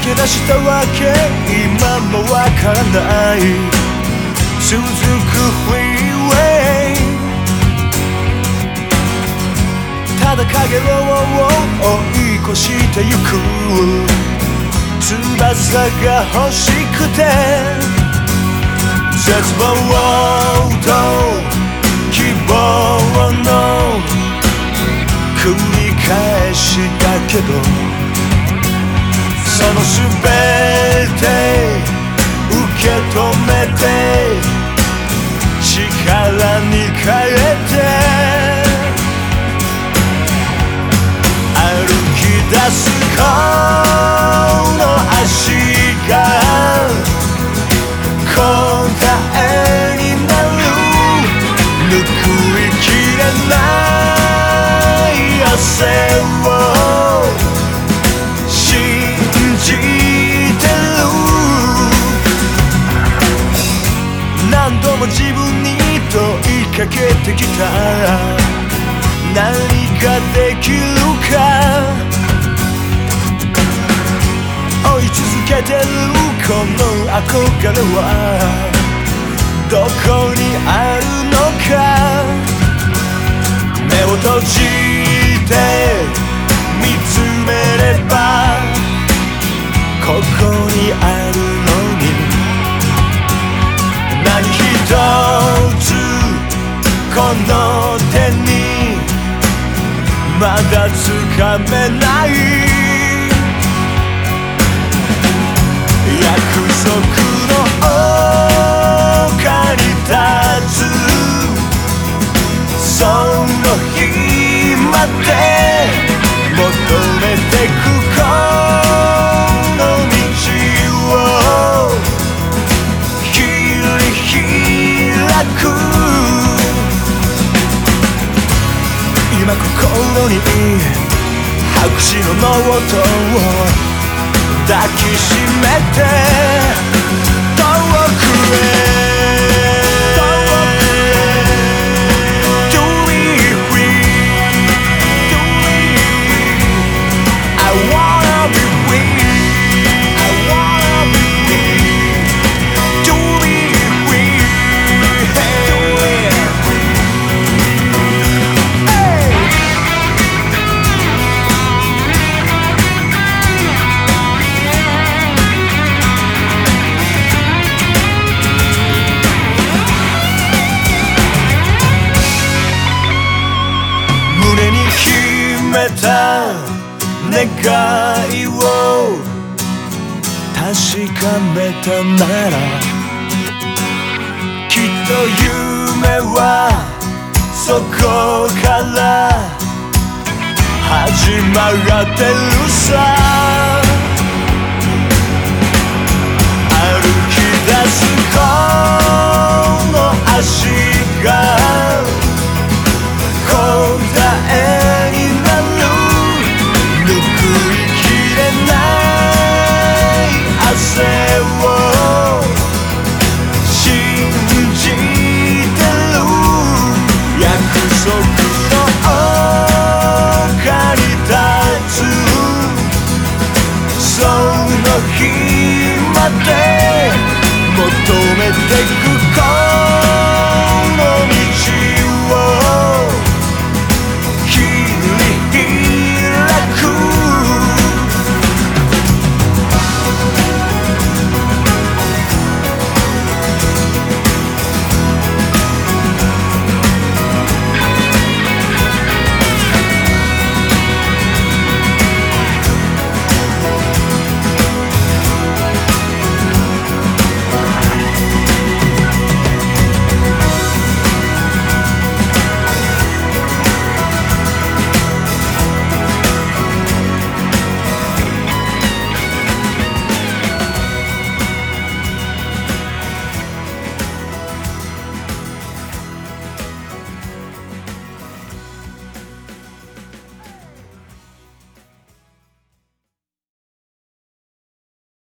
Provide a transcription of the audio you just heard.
け今もわからない。続くフリーウェイただ影を追い越してゆく。翼が欲しくて絶望と希望の繰り返しだけど。そのすべて受け止めて力に変えて歩き出すってきた何ができるか追い続けてるこの憧れはどこにあるのか目を閉じつかめない。約束。白紙のノートを抱きしめて遠くへ。た願いを確かめたならきっと夢はそこから始まってるさ。日まで求めてく声